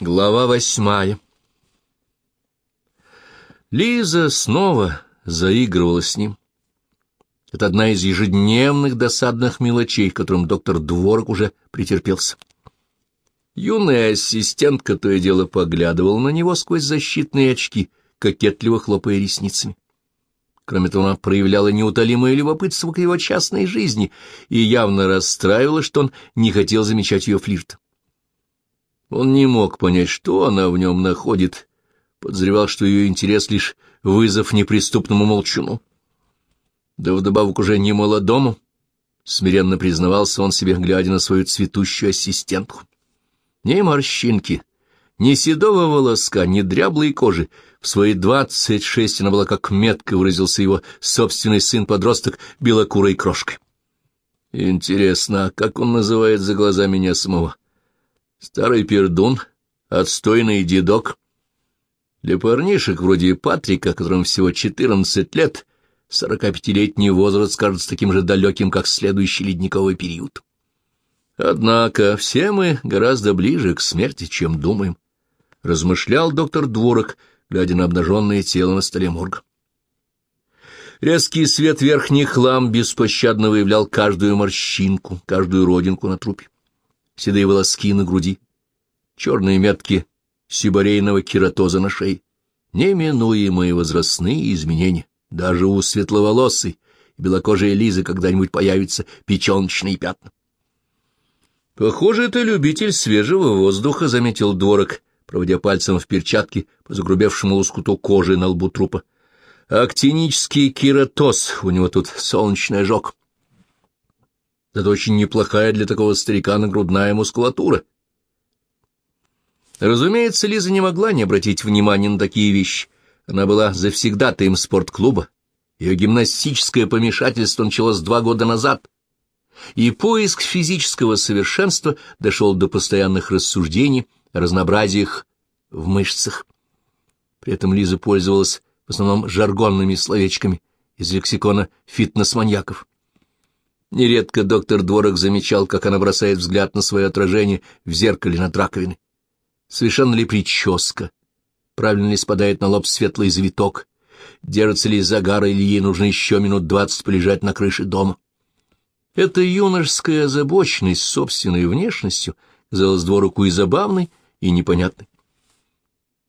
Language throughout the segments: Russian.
Глава восьмая Лиза снова заигрывала с ним. Это одна из ежедневных досадных мелочей, которым доктор Дворок уже претерпелся. Юная ассистентка то и дело поглядывала на него сквозь защитные очки, кокетливо хлопая ресницами. Кроме того, она проявляла неутолимое любопытство к его частной жизни и явно расстраивала, что он не хотел замечать ее флирт. Он не мог понять, что она в нем находит, подозревал, что ее интерес лишь вызов неприступному молчуну. Да вдобавок уже не молодому, смиренно признавался он себе, глядя на свою цветущую ассистентку. Ни морщинки, ни седого волоска, ни дряблой кожи. В свои двадцать шесть она была как метко выразился его собственный сын-подросток белокурой крошкой. Интересно, а как он называет за глаза меня самого? Старый пердун, отстойный дедок. Для парнишек вроде Патрика, которому всего четырнадцать лет, сорокапятилетний возраст кажется таким же далеким, как следующий ледниковый период. Однако все мы гораздо ближе к смерти, чем думаем размышлял доктор Дворок, глядя на обнаженное тело на столе морга. Резкий свет верхних лам беспощадно выявлял каждую морщинку, каждую родинку на трупе. Седые волоски на груди, черные метки сибарейного кератоза на шее, неминуемые возрастные изменения. Даже у светловолосой и белокожей Лизы когда-нибудь появятся печеночные пятна. «Похоже, это любитель свежего воздуха», — заметил Дворок, проводя пальцем в перчатке по загрубевшему лоскуту кожи на лбу трупа. «Актинический кератоз, у него тут солнечный ожог. Это очень неплохая для такого старика нагрудная мускулатура». Разумеется, Лиза не могла не обратить внимания на такие вещи. Она была завсегдатаем спортклуба. Ее гимнастическое помешательство началось два года назад, и поиск физического совершенства дошел до постоянных рассуждений разнообразиях в мышцах. При этом Лиза пользовалась в основном жаргонными словечками из лексикона фитнес-маньяков. Нередко доктор Дворок замечал, как она бросает взгляд на свое отражение в зеркале над раковиной. Совершенно ли прическа? Правильно ли спадает на лоб светлый завиток? Держится ли загара или ей нужно еще минут двадцать полежать на крыше дома? Эта юношеская озабоченность собственной внешностью казалась Двороку и забавной, и непонятной.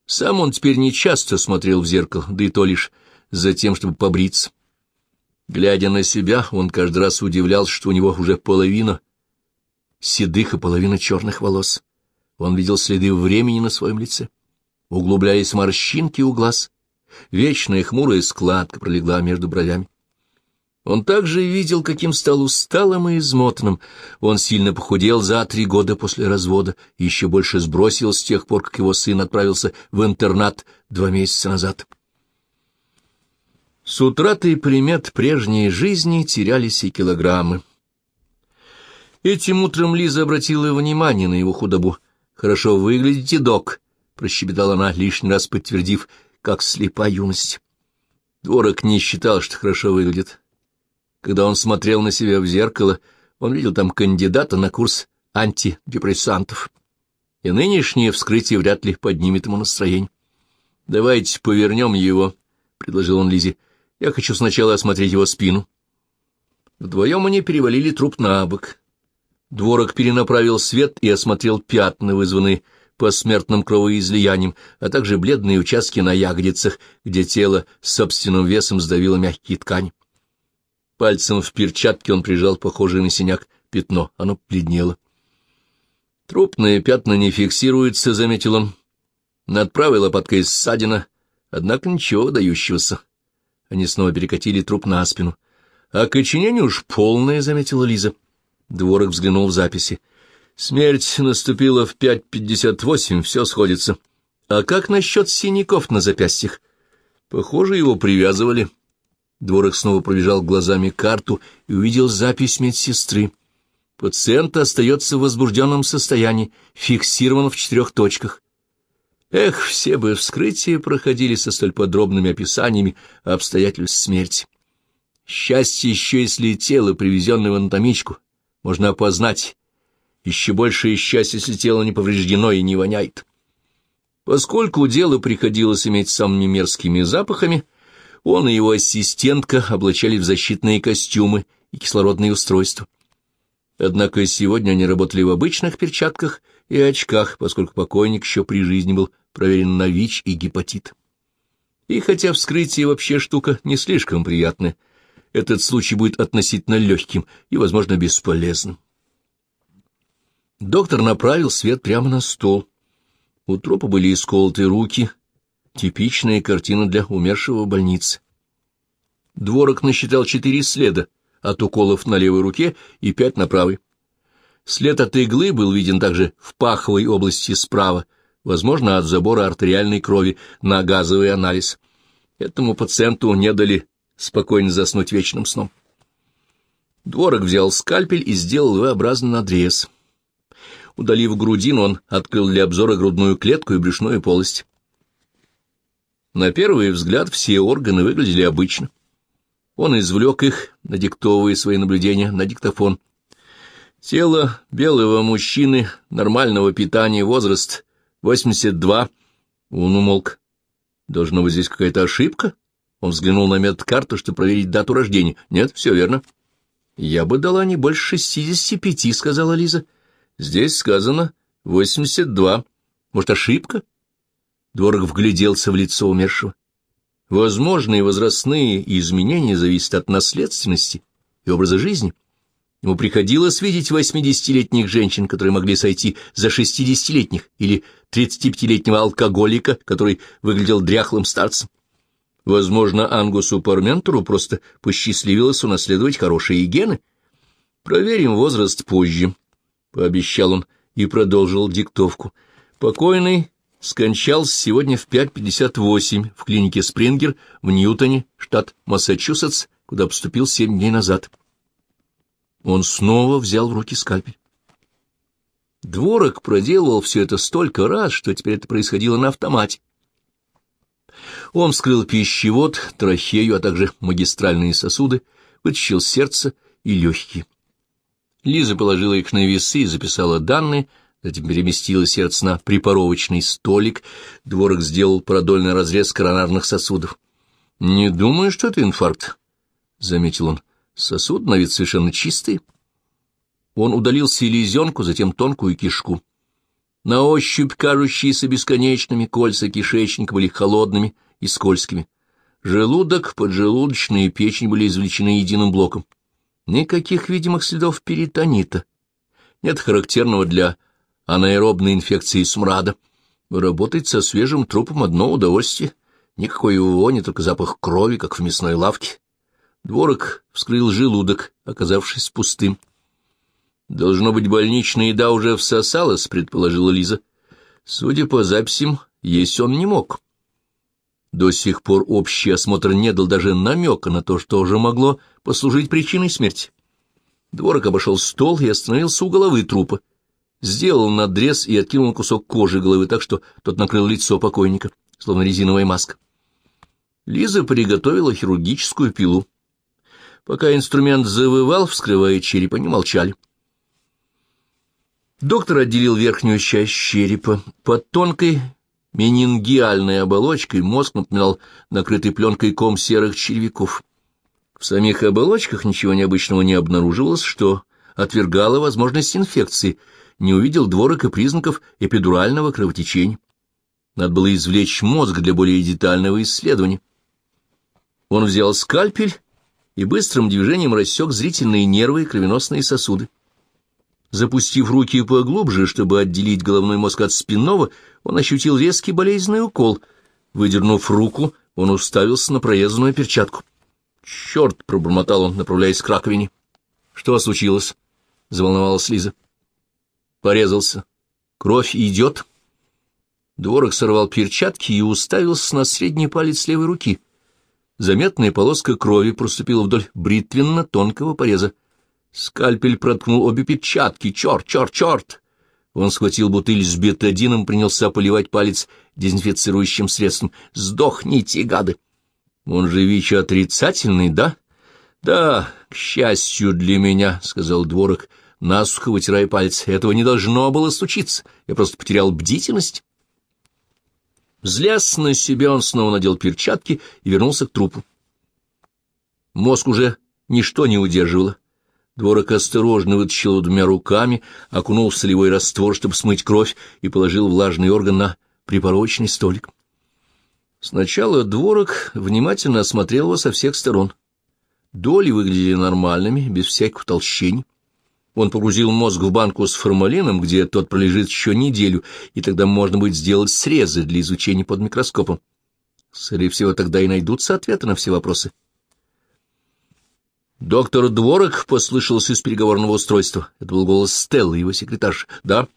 Сам он теперь не часто смотрел в зеркало, да и то лишь за тем, чтобы побриться. Глядя на себя, он каждый раз удивлялся, что у него уже половина седых и половина черных волос. Он видел следы времени на своем лице. Углубляясь морщинки у глаз, вечная хмурая складка пролегла между бровями. Он также видел, каким стал усталым и измотанным. Он сильно похудел за три года после развода и еще больше сбросил с тех пор, как его сын отправился в интернат два месяца назад. С утратой примет прежней жизни терялись и килограммы. Этим утром Лиза обратила внимание на его худобу. «Хорошо выглядите, док», — прощебетала она, лишний раз подтвердив, как слепа юность. Дворок не считал, что хорошо выглядит. Когда он смотрел на себя в зеркало, он видел там кандидата на курс антидепрессантов. И нынешнее вскрытие вряд ли поднимет ему настроение. «Давайте повернем его», — предложил он Лизе. «Я хочу сначала осмотреть его спину». Вдвоем они перевалили труп на бок. Дворок перенаправил свет и осмотрел пятна, вызванные посмертным кровоизлиянием, а также бледные участки на ягодицах, где тело собственным весом сдавило мягкие ткани. Пальцем в перчатке он прижал похожее на синяк пятно. Оно бледнело. Трупные пятна не фиксируются, — заметил он. Над правой лопаткой ссадина, однако ничего выдающегося. Они снова перекатили труп на спину. — А коченение уж полное, — заметила Лиза. Дворок взглянул в записи. Смерть наступила в пять пятьдесят восемь, все сходится. А как насчет синяков на запястьях? Похоже, его привязывали. — Дворок снова пробежал глазами карту и увидел запись медсестры. Пациент остается в возбужденном состоянии, фиксирован в четырех точках. Эх, все бы вскрытия проходили со столь подробными описаниями обстоятельств смерти. Счастье еще, если тело, привезенное в анатомичку, можно опознать. Еще большее счастье, если тело не повреждено и не воняет. Поскольку дело приходилось иметь самыми мерзкими запахами, он и его ассистентка облачали в защитные костюмы и кислородные устройства. Однако сегодня они работали в обычных перчатках и очках, поскольку покойник еще при жизни был проверен на ВИЧ и гепатит. И хотя вскрытие вообще штука не слишком приятная, этот случай будет относительно легким и, возможно, бесполезным. Доктор направил свет прямо на стол. У трупа были исколоты руки, типичная картина для умершего в больнице. Дворок насчитал четыре следа от уколов на левой руке и пять на правой. След от иглы был виден также в паховой области справа, возможно, от забора артериальной крови на газовый анализ. Этому пациенту не дали спокойно заснуть вечным сном. Дворок взял скальпель и сделал V-образный надрез. Удалив грудину, он открыл для обзора грудную клетку и брюшную полость. На первый взгляд все органы выглядели обычно. Он извлек их, надиктовывая свои наблюдения на диктофон. Тело белого мужчины, нормального питания, возраст 82. Он умолк. Должна быть здесь какая-то ошибка? Он взглянул на медкарту, чтобы проверить дату рождения. Нет, все верно. Я бы дала не больше шестидесяти пяти, сказала Лиза. Здесь сказано восемьдесят два. Может, ошибка? Дворог вгляделся в лицо умершего. Возможные возрастные изменения зависят от наследственности и образа жизни. Ему приходилось видеть восьмидесятилетних женщин, которые могли сойти за шестидесятилетних, или тридцатипятилетнего алкоголика, который выглядел дряхлым старцем. Возможно, Ангусу Парментору просто посчастливилось унаследовать хорошие гены. Проверим возраст позже, — пообещал он и продолжил диктовку. Покойный скончался сегодня в 5.58 в клинике Спрингер в Ньютоне, штат Массачусетс, куда поступил семь дней назад. Он снова взял в руки скальпель. Дворок проделывал все это столько раз, что теперь это происходило на автомате. Он вскрыл пищевод, трахею, а также магистральные сосуды, вытащил сердце и легкие. Лиза положила их на весы и записала данные, затем переместила сердце на припоровочный столик. Дворок сделал продольный разрез коронарных сосудов. — Не думаю, что это инфаркт, — заметил он. — Сосуд на вид совершенно чистый. Он удалил селезенку, затем тонкую кишку. На ощупь кажущиеся бесконечными кольца кишечника были холодными и скользкими. Желудок, поджелудочная и печень были извлечены единым блоком. Никаких видимых следов перитонита. Нет характерного для анаэробной инфекции смрада. Работать со свежим трупом одно удовольствие. Никакой вони, только запах крови, как в мясной лавке. Дворок вскрыл желудок, оказавшись пустым. «Должно быть, больничная еда уже всосалась», — предположила Лиза. Судя по записям, есть он не мог. До сих пор общий осмотр не дал даже намека на то, что уже могло послужить причиной смерти. Дворок обошел стол и остановился у головы трупа. Сделал надрез и откинул кусок кожи головы так, что тот накрыл лицо покойника, словно резиновая маска. Лиза приготовила хирургическую пилу. Пока инструмент завывал, вскрывая череп, они молчали. Доктор отделил верхнюю часть черепа. Под тонкой менингиальной оболочкой мозг напоминал накрытый пленкой ком серых червяков. В самих оболочках ничего необычного не обнаруживалось, что отвергало возможность инфекции, не увидел дворок и признаков эпидурального кровотечения. Надо было извлечь мозг для более детального исследования. Он взял скальпель и быстрым движением рассек зрительные нервы и кровеносные сосуды. Запустив руки поглубже, чтобы отделить головной мозг от спинного, он ощутил резкий болезненный укол. Выдернув руку, он уставился на проезданную перчатку. «Черт!» — пробормотал он, направляясь к раковине. «Что случилось?» — заволновалась Лиза. «Порезался. Кровь идет?» Дворок сорвал перчатки и уставился на средний палец левой руки. Заметная полоска крови проступила вдоль бритвенно-тонкого пореза. Скальпель проткнул обе перчатки. Черт, черт, черт! Он схватил бутыль с бетадином, принялся поливать палец дезинфицирующим средством. «Сдохните, гады!» «Он же ВИЧ отрицательный, да?» «Да, к счастью для меня», — сказал Дворок, насухо вытирая пальцы. «Этого не должно было случиться. Я просто потерял бдительность». Злясь на себя, он снова надел перчатки и вернулся к трупу. Мозг уже ничто не удерживало. Дворок осторожно вытащил двумя руками, окунул в солевой раствор, чтобы смыть кровь, и положил влажный орган на припорочный столик. Сначала Дворок внимательно осмотрел его со всех сторон. Доли выглядели нормальными, без всяких утолщений. Он погрузил мозг в банку с формалином, где тот пролежит еще неделю, и тогда можно будет сделать срезы для изучения под микроскопом. Скорее всего, тогда и найдутся ответы на все вопросы. «Доктор Дворок», — послышался из переговорного устройства. Это был голос Стеллы, его секретарш. «Да.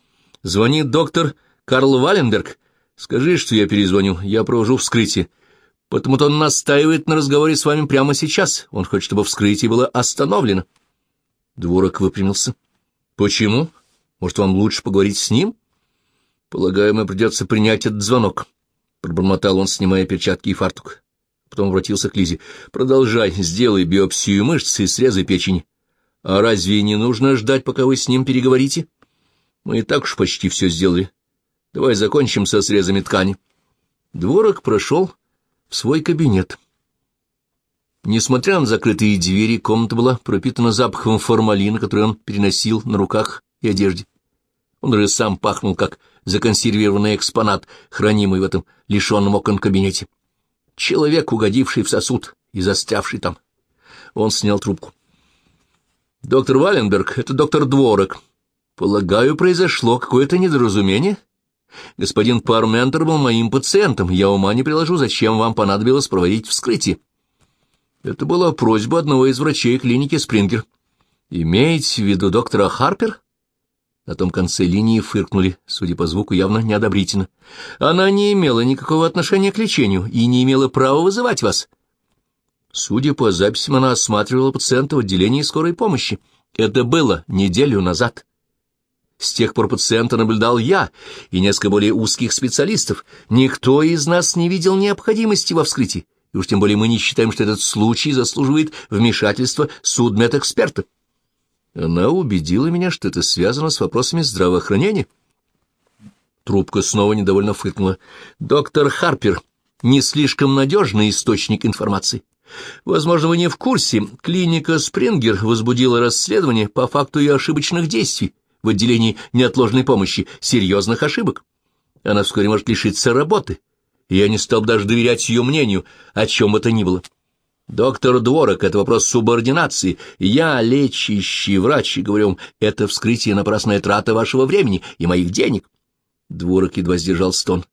Звонит доктор Карл Валенберг. Скажи, что я перезвоню. Я провожу вскрытие. Потому-то он настаивает на разговоре с вами прямо сейчас. Он хочет, чтобы вскрытие было остановлено». Дворок выпрямился. «Почему? Может, вам лучше поговорить с ним?» «Полагаю, мне придется принять этот звонок», — пробормотал он, снимая перчатки и фартук. Потом обратился к Лизе. «Продолжай, сделай биопсию мышц и срезай печень. А разве не нужно ждать, пока вы с ним переговорите? Мы и так уж почти все сделали. Давай закончим со срезами ткани». Дворок прошел в свой кабинет. Несмотря на закрытые двери, комната была пропитана запахом формалина, который он переносил на руках и одежде. Он даже сам пахнул, как законсервированный экспонат, хранимый в этом лишенном окон кабинете. Человек, угодивший в сосуд и застрявший там. Он снял трубку. «Доктор Валенберг, это доктор Дворок. Полагаю, произошло какое-то недоразумение. Господин Парментер был моим пациентом. Я ума не приложу, зачем вам понадобилось проводить вскрытие». Это была просьба одного из врачей клиники Спрингер. «Имеете в виду доктора Харпер?» На том конце линии фыркнули, судя по звуку, явно неодобрительно. Она не имела никакого отношения к лечению и не имела права вызывать вас. Судя по записям, она осматривала пациента в отделении скорой помощи. Это было неделю назад. С тех пор пациента наблюдал я и несколько более узких специалистов. Никто из нас не видел необходимости во вскрытии, и уж тем более мы не считаем, что этот случай заслуживает вмешательства судмедэксперта. Она убедила меня, что это связано с вопросами здравоохранения. Трубка снова недовольно фыркнула. «Доктор Харпер, не слишком надежный источник информации. Возможно, вы не в курсе, клиника Спрингер возбудила расследование по факту ее ошибочных действий в отделении неотложной помощи, серьезных ошибок. Она вскоре может лишиться работы, и я не стал даже доверять ее мнению, о чем это ни было. Доктор Дворок — это вопрос субординации. Я, лечащий врач, и говорю вам, это вскрытие напрасная трата вашего времени и моих денег. Дворок едва сдержал стон.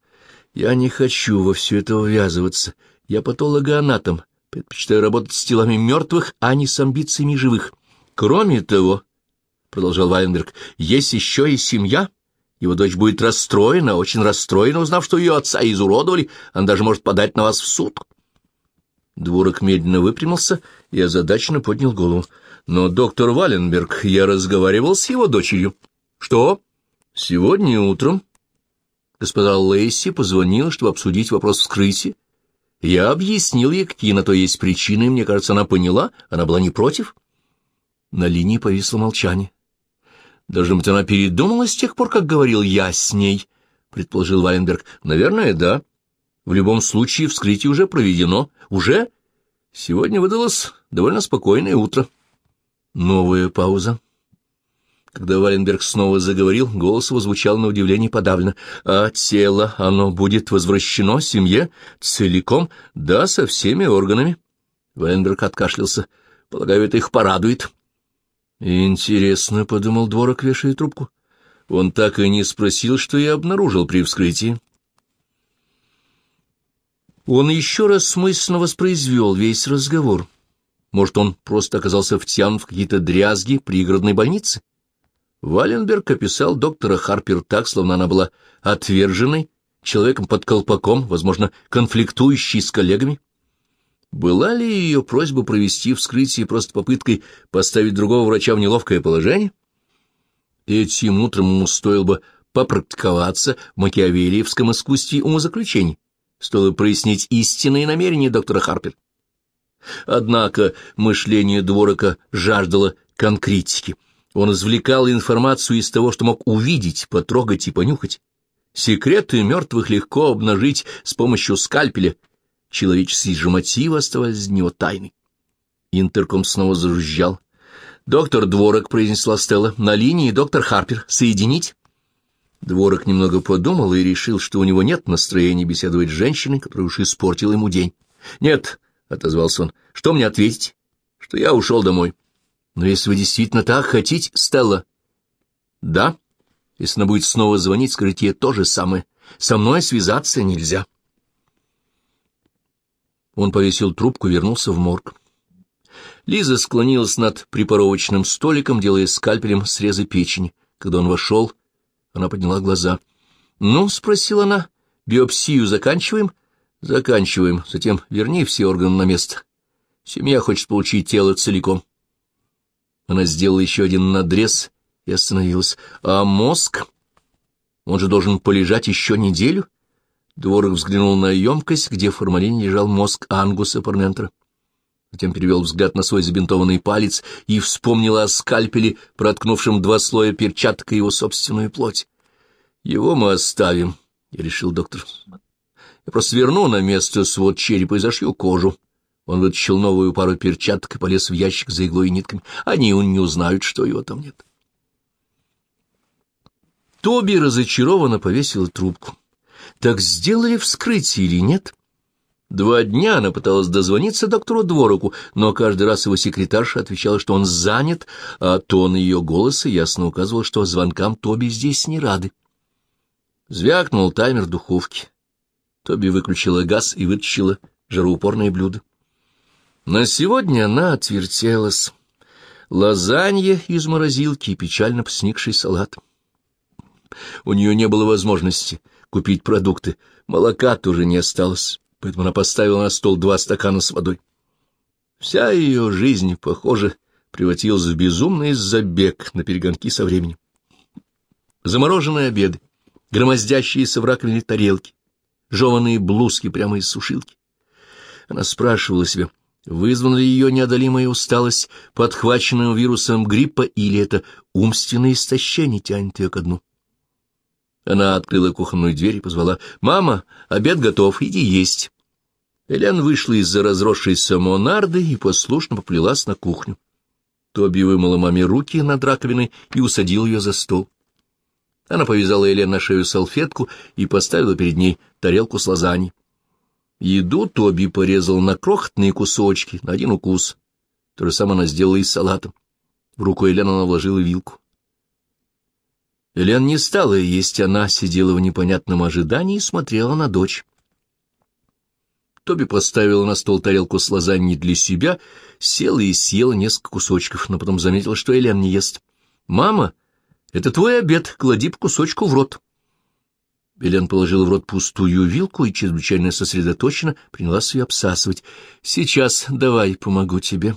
Я не хочу во все это ввязываться. Я патологоанатом, предпочитаю работать с телами мертвых, а не с амбициями живых. Кроме того, — продолжал Вайнберг, — есть еще и семья. Его дочь будет расстроена, очень расстроена, узнав, что ее отца изуродовали. Она даже может подать на вас в суд. Дворок медленно выпрямился и озадаченно поднял голову. «Но, доктор Валенберг, я разговаривал с его дочерью». «Что?» «Сегодня утром госпожа Лейси позвонила, чтобы обсудить вопрос вскрытия. Я объяснил ей, какие на то есть причины, и, мне кажется, она поняла, она была не против». На линии повисло молчание. «Должно быть, она передумала с тех пор, как говорил я с ней», — предположил Валенберг. «Наверное, да. В любом случае, вскрытие уже проведено. Уже? Сегодня выдалось довольно спокойное утро. Новая пауза. Когда Валенберг снова заговорил, голос его звучал на удивление подавленно. «А тело, оно будет возвращено семье целиком? Да, со всеми органами». Валенберг откашлялся. «Полагаю, это их порадует». «Интересно», — подумал Дворок, вешая трубку. Он так и не спросил, что я обнаружил при вскрытии. Он еще раз смысленно воспроизвел весь разговор. Может, он просто оказался втянут в какие-то дрязги пригородной больницы? Валенберг описал доктора Харпер так, словно она была отверженной, человеком под колпаком, возможно, конфликтующей с коллегами. Была ли ее просьба провести вскрытие просто попыткой поставить другого врача в неловкое положение? Этим утром ему стоило бы попрактиковаться в макиавелиевском искусстве умозаключений стоило прояснить истинные намерения доктора Харпер. Однако мышление Дворока жаждало конкретики. Он извлекал информацию из того, что мог увидеть, потрогать и понюхать. Секреты мертвых легко обнажить с помощью скальпеля. Человеческие же мотивы оставались для него тайной. Интерком снова зажужжал. «Доктор Дворок», — произнесла Стелла, — «на линии доктор Харпер. Соединить?» Дворок немного подумал и решил, что у него нет настроения беседовать с женщиной, которая уж испортила ему день. «Нет», — отозвался он, — «что мне ответить?» «Что я ушел домой». «Но если вы действительно так хотите, Стелла...» «Да. Если она будет снова звонить, скажите ей то же самое. Со мной связаться нельзя». Он повесил трубку и вернулся в морг. Лиза склонилась над припоровочным столиком, делая скальпелем срезы печени. Когда он вошел, она подняла глаза. «Ну?» — спросила она. «Биопсию заканчиваем?» «Заканчиваем. Затем верни все органы на место. Семья хочет получить тело целиком». Она сделала еще один надрез и остановилась. «А мозг? Он же должен полежать еще неделю?» Дворок взглянул на емкость, где в формалине лежал мозг Ангуса Парментера. Затем перевел взгляд на свой забинтованный палец и вспомнил о скальпеле, проткнувшем два слоя перчаток его собственную плоть. «Его мы оставим», — я решил доктор. «Я просто верну на место свод черепа и зашью кожу». Он вытащил новую пару перчаток и полез в ящик за иглой и нитками. Они не узнают, что его там нет. Тоби разочарованно повесила трубку. Так сделали вскрытие или нет? Два дня она пыталась дозвониться доктору Двороку, но каждый раз его секретарша отвечала, что он занят, а тон ее голоса ясно указывал, что звонкам Тоби здесь не рады. Звякнул таймер духовки. Тоби выключила газ и вытащила жароупорное блюдо. На сегодня она отвертелась. Лазанья из морозилки и печально сникший салат. У нее не было возможности купить продукты, молока тоже не осталось поэтому она поставила на стол два стакана с водой. Вся ее жизнь, похоже, превратилась в безумный забег на перегонки со временем. Замороженные обеды, громоздящиеся в раковине тарелки, жеванные блузки прямо из сушилки. Она спрашивала себя, вызвана ли ее неодолимая усталость, подхваченная вирусом гриппа, или это умственное истощение тянет ее ко дну. Она открыла кухонную дверь и позвала. «Мама, обед готов, иди есть». Элен вышла из-за разросшейся монарды и послушно поплелась на кухню. Тоби вымыла маме руки над раковиной и усадил ее за стол. Она повязала Элен на шею салфетку и поставила перед ней тарелку с лазаньей. Еду Тоби порезал на крохотные кусочки, на один укус. То же самое она сделала и с салатом. В руку Элен она вложила вилку. Элен не стала есть, она сидела в непонятном ожидании и смотрела на дочь. Тоби поставила на стол тарелку с лазаньей для себя, села и съела несколько кусочков, но потом заметила, что Элен не ест. «Мама, это твой обед, клади по кусочку в рот». Элен положила в рот пустую вилку и чрезвычайно сосредоточенно принялась ее обсасывать. «Сейчас давай, помогу тебе».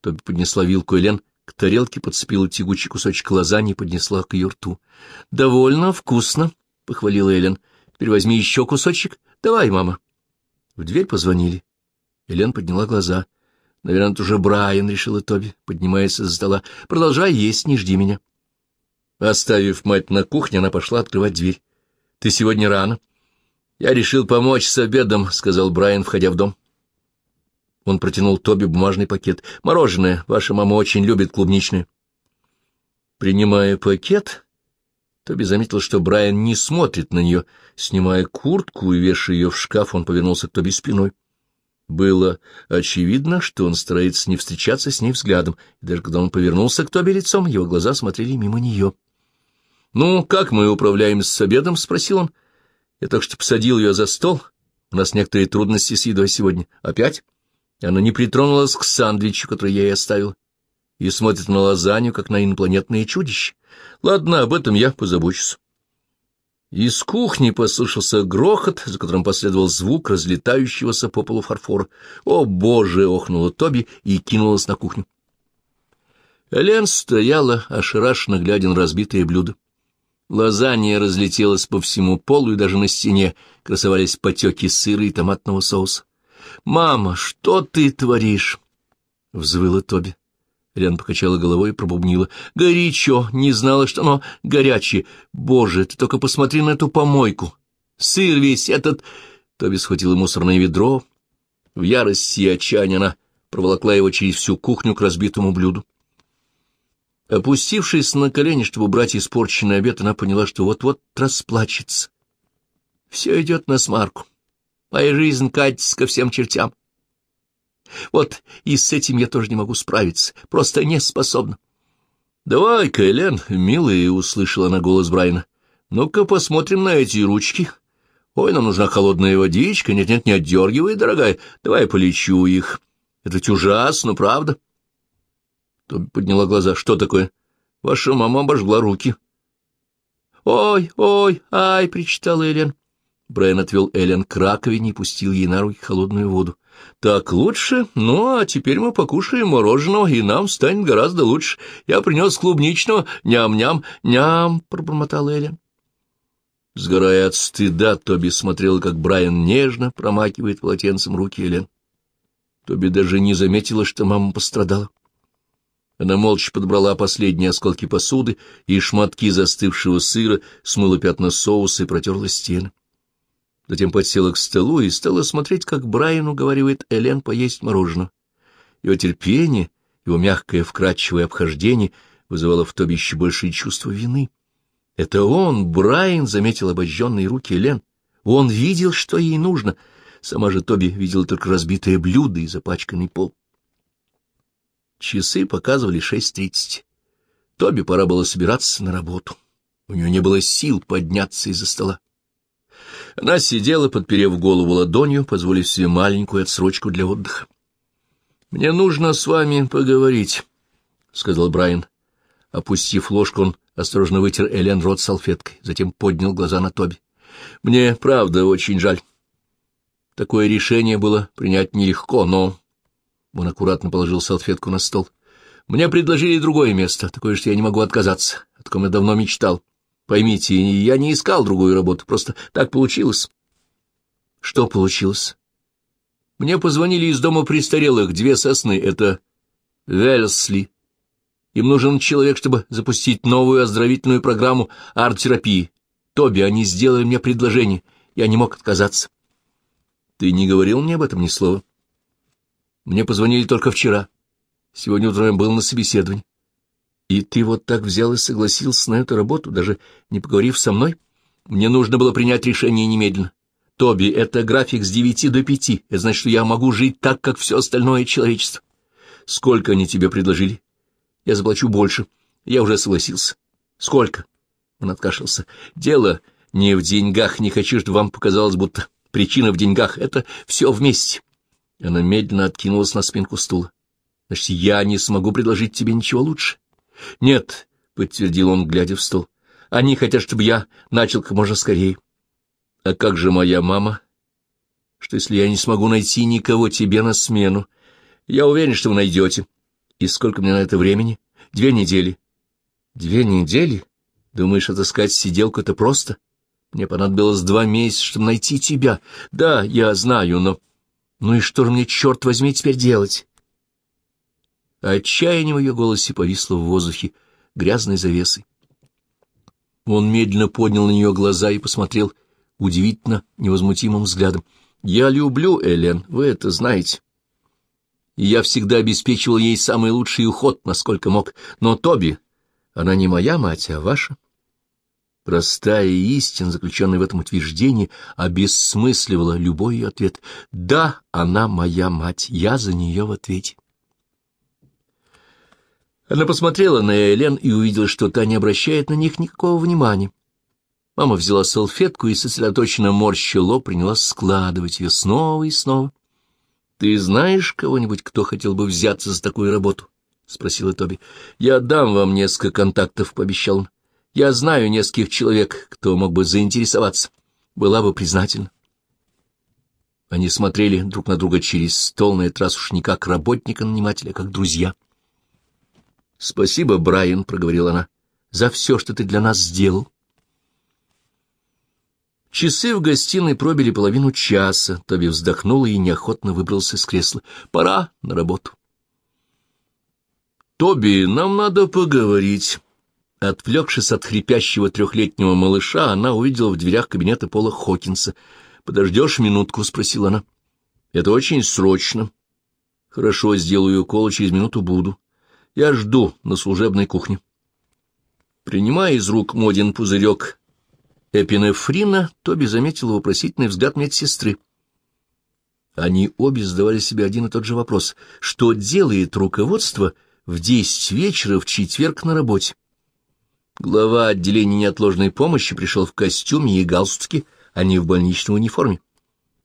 Тоби поднесла вилку Элен к тарелке подцепила тягучий кусочек лазаньи и поднесла к ее рту. — Довольно вкусно, — похвалила Элен. — Теперь возьми еще кусочек. Давай, мама. В дверь позвонили. Элен подняла глаза. — Наверное, это уже Брайан, — решила Тоби, поднимаясь за стола. — Продолжай есть, не жди меня. Оставив мать на кухне, она пошла открывать дверь. — Ты сегодня рано. — Я решил помочь с обедом, — сказал Брайан, входя в дом. Он протянул Тоби бумажный пакет. «Мороженое. Ваша мама очень любит клубничное». Принимая пакет, Тоби заметил, что Брайан не смотрит на нее. Снимая куртку и вешая ее в шкаф, он повернулся к Тоби спиной. Было очевидно, что он старается не встречаться с ней взглядом, и даже когда он повернулся к Тоби лицом, его глаза смотрели мимо нее. «Ну, как мы управляем с обедом?» — спросил он. «Я только что посадил ее за стол. У нас некоторые трудности с едой сегодня. Опять?» Она не притронулась к сандвичу, который я ей оставил, и смотрит на лазанью, как на инопланетное чудище. Ладно, об этом я позабочусь. Из кухни послышался грохот, за которым последовал звук разлетающегося по полу фарфора. «О, боже!» — охнула Тоби и кинулась на кухню. Элен стояла, ошарашенно глядя на разбитое блюдо. Лазанья разлетелась по всему полу, и даже на стене красовались потеки сыра и томатного соуса. «Мама, что ты творишь?» — взвыла Тоби. Элен покачала головой и пробубнила. «Горячо! Не знала, что оно горячее! Боже, ты только посмотри на эту помойку! Сыр весь этот...» Тоби схватила мусорное ведро. В ярости и отчаянии она проволокла его через всю кухню к разбитому блюду. Опустившись на колени, чтобы убрать испорченный обед, она поняла, что вот-вот расплачется. Все идет на смарку. Моя жизнь катится ко всем чертям. Вот и с этим я тоже не могу справиться, просто не способна. — Давай-ка, Элен, милая, — услышала она голос Брайана, — ну-ка посмотрим на эти ручки. Ой, нам нужна холодная водичка, нет-нет, не отдергивай, дорогая, давай полечу их. Это ведь ужасно, правда? Тоби подняла глаза. — Что такое? — Ваша мама обожгла руки. — Ой, ой, ай, — причитала Элен. Брайан отвел Элен к раковине и пустил ей на руки холодную воду. «Так лучше? Ну, а теперь мы покушаем мороженого, и нам станет гораздо лучше. Я принес клубничного. Ням-ням, ням!» — пробормотал Элен. Сгорая от стыда, Тоби смотрела, как Брайан нежно промакивает полотенцем руки Элен. Тоби даже не заметила, что мама пострадала. Она молча подобрала последние осколки посуды и шматки застывшего сыра, смыла пятна соуса и протерла стены затем подсела к столу и стала смотреть, как Брайан уговаривает Элен поесть мороженое. Его терпение, его мягкое вкрадчивое обхождение вызывало в Тоби еще большее чувство вины. Это он, Брайан, заметил обожженные руки Элен. Он видел, что ей нужно. Сама же Тоби видела только разбитое блюдо и запачканный пол. Часы показывали шесть тридцать. Тоби пора было собираться на работу. У нее не было сил подняться из-за стола. Она сидела, подперев голову ладонью, позволив себе маленькую отсрочку для отдыха. — Мне нужно с вами поговорить, — сказал Брайан. Опустив ложку, он осторожно вытер Элен рот салфеткой, затем поднял глаза на Тоби. — Мне, правда, очень жаль. Такое решение было принять нелегко, но... Он аккуратно положил салфетку на стол. — Мне предложили другое место, такое, что я не могу отказаться, о таком я давно мечтал. Поймите, я не искал другую работу, просто так получилось. Что получилось? Мне позвонили из дома престарелых, две сосны, это Велсли. Им нужен человек, чтобы запустить новую оздоровительную программу арт-терапии. Тоби, они сделали мне предложение, я не мог отказаться. Ты не говорил мне об этом ни слова? Мне позвонили только вчера. Сегодня утром я был на собеседовании. И ты вот так взял и согласился на эту работу, даже не поговорив со мной? Мне нужно было принять решение немедленно. Тоби, это график с девяти до пяти. Это значит, что я могу жить так, как все остальное человечество. Сколько они тебе предложили? Я заплачу больше. Я уже согласился. Сколько? Он откашлялся. Дело не в деньгах. Не хочу, чтобы вам показалось, будто причина в деньгах. Это все вместе. Она медленно откинулась на спинку стула. Значит, я не смогу предложить тебе ничего лучше. — Нет, — подтвердил он, глядя в стол. — Они хотят, чтобы я начал как можно скорее. — А как же моя мама? — Что если я не смогу найти никого тебе на смену? Я уверен, что вы найдете. И сколько мне на это времени? Две недели. — Две недели? Думаешь, отыскать сиделку — это просто? Мне понадобилось два месяца, чтобы найти тебя. Да, я знаю, но... Ну и что же мне, черт возьми, теперь делать? Отчаяние в ее голосе повисло в воздухе грязной завесой. Он медленно поднял на нее глаза и посмотрел удивительно невозмутимым взглядом. «Я люблю Элен, вы это знаете. Я всегда обеспечивал ей самый лучший уход, насколько мог. Но Тоби, она не моя мать, а ваша». Простая истина, заключенная в этом утверждении, обессмысливала любой ее ответ. «Да, она моя мать, я за нее в ответе». Она посмотрела на Элен и увидела, что та не обращает на них никакого внимания. Мама взяла салфетку и, сосредоточенно морща лоб, принялась складывать ее снова и снова. — Ты знаешь кого-нибудь, кто хотел бы взяться за такую работу? — спросила Тоби. — Я дам вам несколько контактов, — пообещал он. — Я знаю нескольких человек, кто мог бы заинтересоваться. Была бы признательна. Они смотрели друг на друга через стол, на этот раз уж не как работника-нанимателя, а как друзья. — «Спасибо, Брайан», — проговорила она, — «за все, что ты для нас сделал». Часы в гостиной пробили половину часа. Тоби вздохнула и неохотно выбрался из кресла. «Пора на работу». «Тоби, нам надо поговорить». Отвлекшись от хрипящего трехлетнего малыша, она увидела в дверях кабинета Пола Хокинса. «Подождешь минутку?» — спросила она. «Это очень срочно». «Хорошо, сделаю укол, через минуту буду. Я жду на служебной кухне». Принимая из рук Модин пузырек эпинефрина, Тоби заметила вопросительный взгляд медсестры. Они обе задавали себе один и тот же вопрос. Что делает руководство в десять вечера в четверг на работе? Глава отделения неотложной помощи пришел в костюме и галстуке, а не в больничной униформе.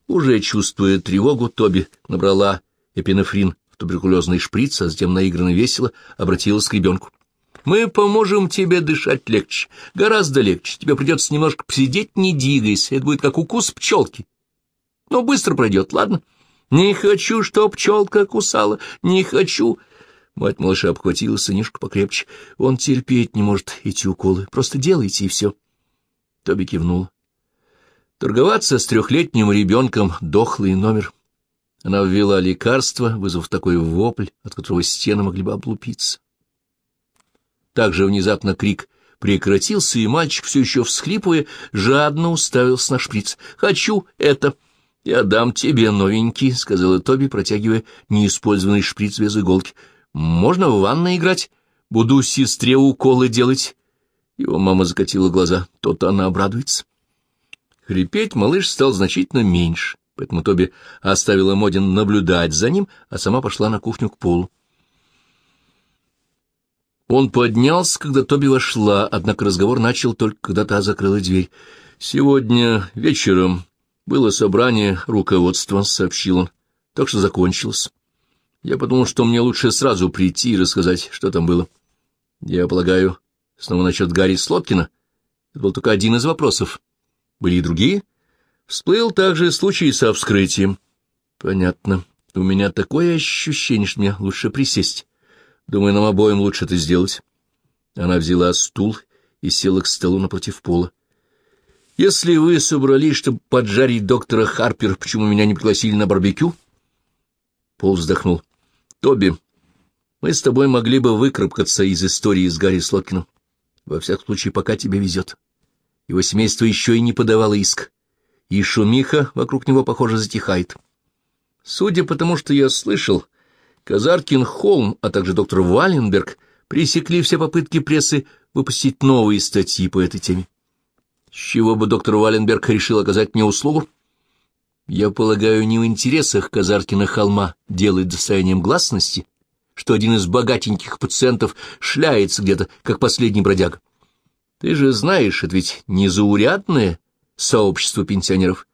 Уже чувствуя тревогу, Тоби набрала эпинефрин туберкулезный шприц, а затем наигранно весело обратилась к ребенку. «Мы поможем тебе дышать легче, гораздо легче. Тебе придется немножко посидеть, не двигаясь. Это будет как укус пчелки. Но быстро пройдет, ладно? Не хочу, чтоб пчелка кусала, не хочу...» Мать малыша обхватила сынишку покрепче. Он терпеть не может эти уколы. Просто делайте, и все. Тоби кивнул. Торговаться с трехлетним ребенком — дохлый номер. Она ввела лекарство, вызвав такой вопль, от которого стены могли бы облупиться. Также внезапно крик прекратился, и мальчик, все еще всхлипывая, жадно уставился на шприц. «Хочу это!» «Я дам тебе новенький», — сказала Тоби, протягивая неиспользованный шприц без иголки. Можно в ванной играть? Буду сестре уколы делать. Его мама закатила глаза. То-то она обрадуется. Хрипеть малыш стал значительно меньше, поэтому Тоби оставила Модин наблюдать за ним, а сама пошла на кухню к полу. Он поднялся, когда Тоби вошла, однако разговор начал только когда та закрыла дверь. «Сегодня вечером было собрание руководства», — сообщил он, — «так что закончилось. Я подумал, что мне лучше сразу прийти и рассказать, что там было. Я полагаю, снова насчет Гарри Слоткина. Это был только один из вопросов. Были и другие? Всплыл также случай со вскрытием. Понятно. У меня такое ощущение, что мне лучше присесть. Думаю, нам обоим лучше это сделать. Она взяла стул и села к столу напротив пола. Если вы собрались, чтобы поджарить доктора Харпер, почему меня не пригласили на барбекю? Пол вздохнул. Тоби, мы с тобой могли бы выкарабкаться из истории с Гарри Слоткиным. Во всяком случае, пока тебе везет. Его семейство еще и не подавало иск. И шумиха вокруг него, похоже, затихает. Судя по тому, что я слышал, Казаркин Холм, а также доктор Валенберг пресекли все попытки прессы выпустить новые статьи по этой теме. С чего бы доктор Валенберг решил оказать мне услугу? Я полагаю, не в интересах Казаркина холма делать достоянием гласности, что один из богатеньких пациентов шляется где-то, как последний бродяга. Ты же знаешь, это ведь незаурядное сообщество пенсионеров.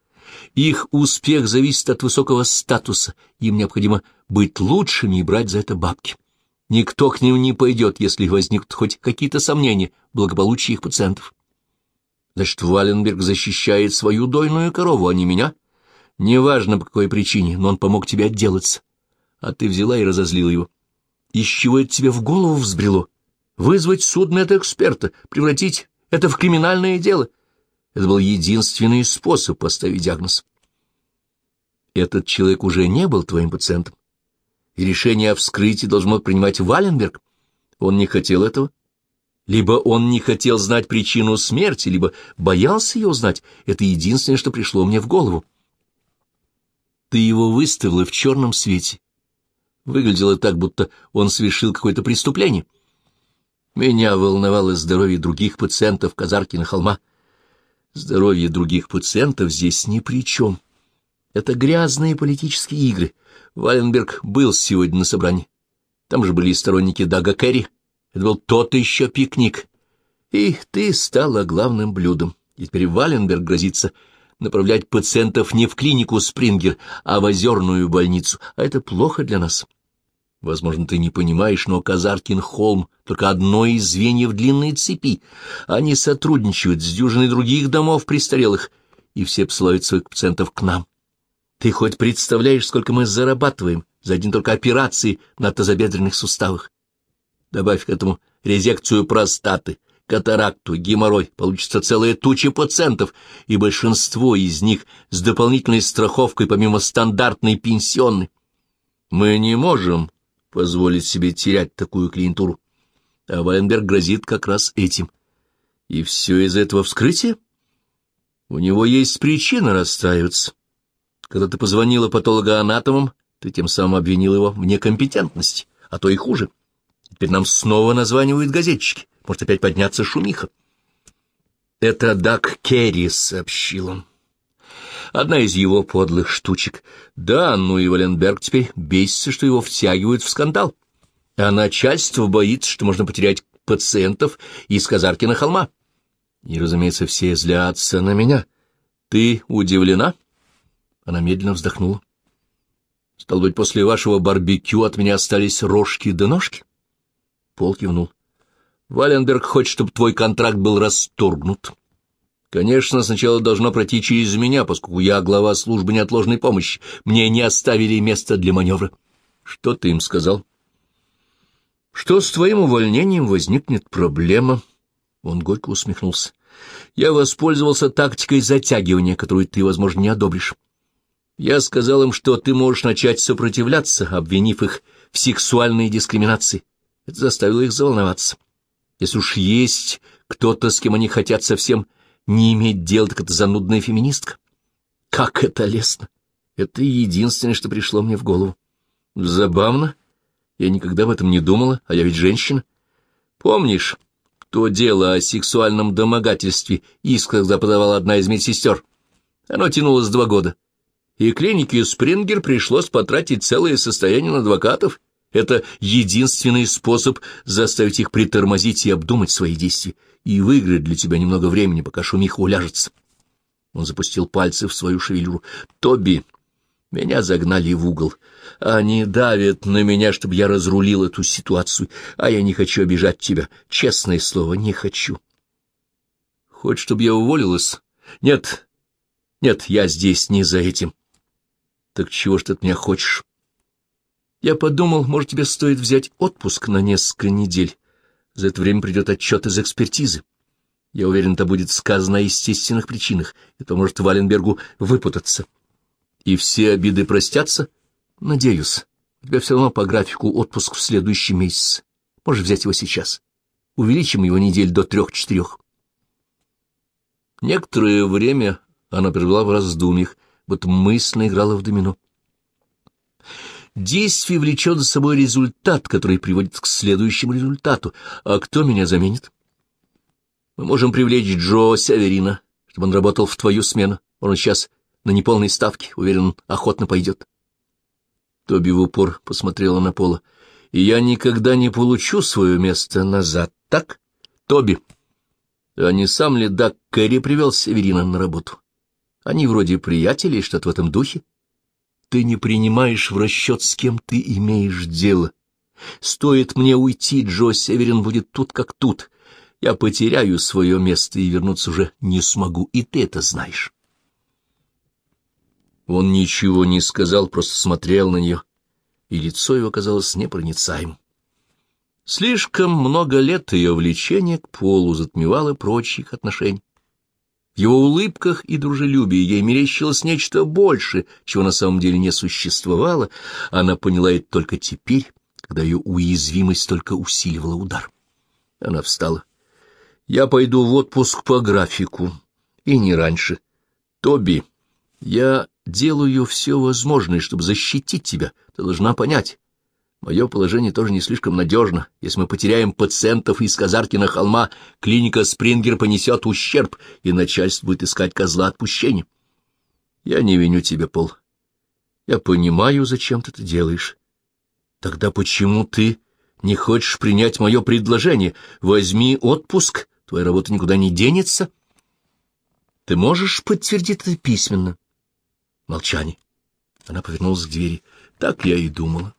Их успех зависит от высокого статуса, им необходимо быть лучшими и брать за это бабки. Никто к ним не пойдет, если возникнут хоть какие-то сомнения в благополучии их пациентов. Значит, Валенберг защищает свою дойную корову, а не меня. Неважно, по какой причине, но он помог тебе отделаться. А ты взяла и разозлила его. Из чего это тебе в голову взбрело? Вызвать судмедэксперта, превратить это в криминальное дело. Это был единственный способ поставить диагноз. Этот человек уже не был твоим пациентом, и решение о вскрытии должен принимать Валенберг. Он не хотел этого. Либо он не хотел знать причину смерти, либо боялся ее узнать. Это единственное, что пришло мне в голову. Ты его выставила в черном свете. Выглядело так, будто он совершил какое-то преступление. Меня волновало здоровье других пациентов Казаркина холма. Здоровье других пациентов здесь ни при чем. Это грязные политические игры. Валенберг был сегодня на собрании. Там же были и сторонники Дага Керри. Это был тот еще пикник. И ты стала главным блюдом. И теперь Валенберг грозится направлять пациентов не в клинику Спрингер, а в озерную больницу, а это плохо для нас. Возможно, ты не понимаешь, но Казаркин-Холм — только одно из звеньев длинной цепи. Они сотрудничают с дюжиной других домов престарелых, и все посылают своих пациентов к нам. Ты хоть представляешь, сколько мы зарабатываем за один только операции на тазобедренных суставах? Добавь к этому резекцию простаты, катаракту, геморрой, получится целая туча пациентов, и большинство из них с дополнительной страховкой помимо стандартной пенсионной. Мы не можем позволить себе терять такую клиентуру. А Валенберг грозит как раз этим. И все из-за этого вскрытия? У него есть причина расстраиваться. Когда ты позвонила патологоанатомам, ты тем самым обвинил его в некомпетентности, а то и хуже. Теперь нам снова названивают газетчики. Может опять подняться шумиха. «Это Дак Керри», — сообщил он. Одна из его подлых штучек. Да, ну и Валенберг теперь бесится, что его втягивают в скандал. А начальство боится, что можно потерять пациентов из Казаркина холма. И, разумеется, все злятся на меня. Ты удивлена? Она медленно вздохнула. Стало быть, после вашего барбекю от меня остались рожки да ножки? Пол кивнул. Валенберг хочет, чтобы твой контракт был расторгнут. Конечно, сначала должно пройти через меня, поскольку я глава службы неотложной помощи. Мне не оставили места для маневра. Что ты им сказал? Что с твоим увольнением возникнет проблема? Он горько усмехнулся. Я воспользовался тактикой затягивания, которую ты, возможно, не одобришь. Я сказал им, что ты можешь начать сопротивляться, обвинив их в сексуальной дискриминации. Это заставило их заволноваться. Если уж есть кто-то, с кем они хотят совсем не иметь дела, так это занудная феминистка. Как это лестно! Это единственное, что пришло мне в голову. Забавно. Я никогда об этом не думала, а я ведь женщина. Помнишь то дело о сексуальном домогательстве, иск, когда подавала одна из медсестер? Оно тянулось два года. И клинике Спрингер пришлось потратить целое состояние на адвокатов, это единственный способ заставить их притормозить и обдумать свои действия, и выиграть для тебя немного времени, пока шумиха уляжется. Он запустил пальцы в свою шевелюру. «Тоби, меня загнали в угол. Они давят на меня, чтобы я разрулил эту ситуацию, а я не хочу обижать тебя. Честное слово, не хочу». «Хочешь, чтобы я уволилась?» «Нет, нет, я здесь не за этим». «Так чего ж ты от меня хочешь?» Я подумал, может, тебе стоит взять отпуск на несколько недель. За это время придет отчет из экспертизы. Я уверен, это будет сказано о естественных причинах. Это может Валенбергу выпутаться. И все обиды простятся? Надеюсь. У тебя все равно по графику отпуск в следующий месяц. Можешь взять его сейчас. Увеличим его недель до трех-четырех. Некоторое время она провела в раздумьях, будто мысленно играла в домино. Действие влечет за собой результат, который приводит к следующему результату. А кто меня заменит? Мы можем привлечь Джо Северина, чтобы он работал в твою смену. Он сейчас на неполной ставке, уверен, охотно пойдет. Тоби в упор посмотрела на Пола. И я никогда не получу свое место назад, так? Тоби. А не сам ли Дак Кэрри привел Северина на работу? Они вроде приятелей, что-то в этом духе ты не принимаешь в расчет, с кем ты имеешь дело. Стоит мне уйти, Джо Северин будет тут как тут. Я потеряю свое место и вернуться уже не смогу, и ты это знаешь. Он ничего не сказал, просто смотрел на нее, и лицо его казалось непроницаемым. Слишком много лет ее влечение к полу затмевало прочих отношений. В его улыбках и дружелюбии ей мерещилось нечто большее, чего на самом деле не существовало. Она поняла это только теперь, когда ее уязвимость только усиливала удар. Она встала. «Я пойду в отпуск по графику, и не раньше. Тоби, я делаю все возможное, чтобы защитить тебя. Ты должна понять. Мое положение тоже не слишком надежно. Если мы потеряем пациентов из Казаркина холма, клиника Спрингер понесет ущерб, и начальство будет искать козла отпущения. Я не виню тебя, Пол. Я понимаю, зачем ты это делаешь. Тогда почему ты не хочешь принять мое предложение? Возьми отпуск, твоя работа никуда не денется. Ты можешь подтвердить это письменно? Молчание. Она повернулась к двери. Так я и думала.